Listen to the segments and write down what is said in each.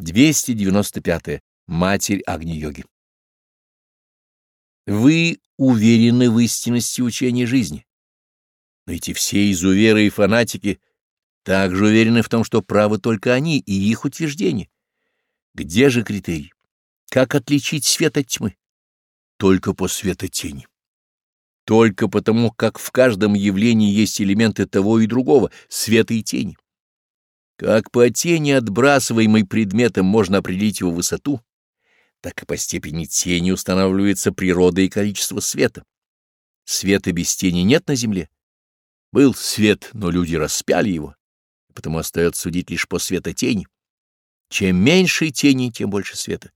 295. -е. Матерь Агни-йоги. Вы уверены в истинности учения жизни. Но эти все изуверы и фанатики также уверены в том, что правы только они и их утверждения. Где же критерий? Как отличить свет от тьмы? Только по света тени. Только потому, как в каждом явлении есть элементы того и другого, света и тени. Как по тени отбрасываемой предметом можно определить его высоту, так и по степени тени устанавливается природа и количество света. Света без тени нет на земле. Был свет, но люди распяли его, потому остается судить лишь по светотени. Чем меньше тени, тем больше света.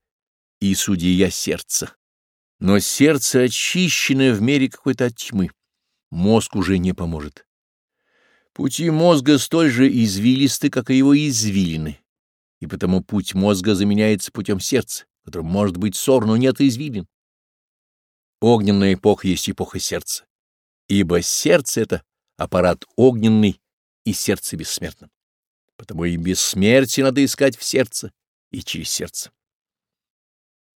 И судья сердца. Но сердце очищено в мере какой-то тьмы. Мозг уже не поможет. Пути мозга столь же извилисты, как и его извилины, и потому путь мозга заменяется путем сердца, которым может быть ссор, но нет извилин. Огненная эпоха есть эпоха сердца, ибо сердце — это аппарат огненный и сердце бессмертным. Потому и бессмертие надо искать в сердце и через сердце.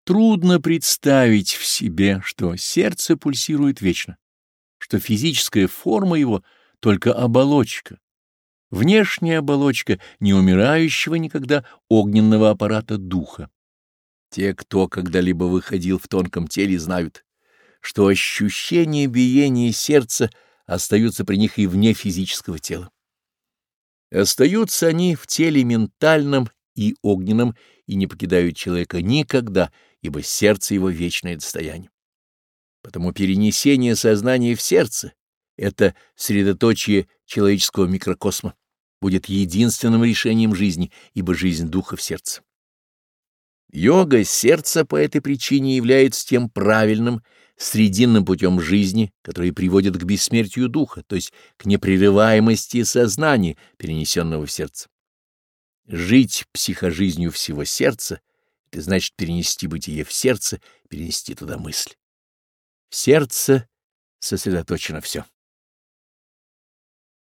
Трудно представить в себе, что сердце пульсирует вечно, что физическая форма его — только оболочка. Внешняя оболочка не умирающего никогда огненного аппарата духа. Те, кто когда-либо выходил в тонком теле, знают, что ощущения биения сердца остаются при них и вне физического тела. Остаются они в теле ментальном и огненном и не покидают человека никогда, ибо сердце его вечное достояние. Потому перенесение сознания в сердце это средоточие человеческого микрокосма, будет единственным решением жизни, ибо жизнь духа в сердце. Йога сердца по этой причине является тем правильным, срединным путем жизни, который приводит к бессмертию духа, то есть к непрерываемости сознания, перенесенного в сердце. Жить психожизнью всего сердца — это значит перенести бытие в сердце, перенести туда мысль. В сердце сосредоточено все.